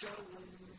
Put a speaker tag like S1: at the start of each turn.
S1: بَشَرٌ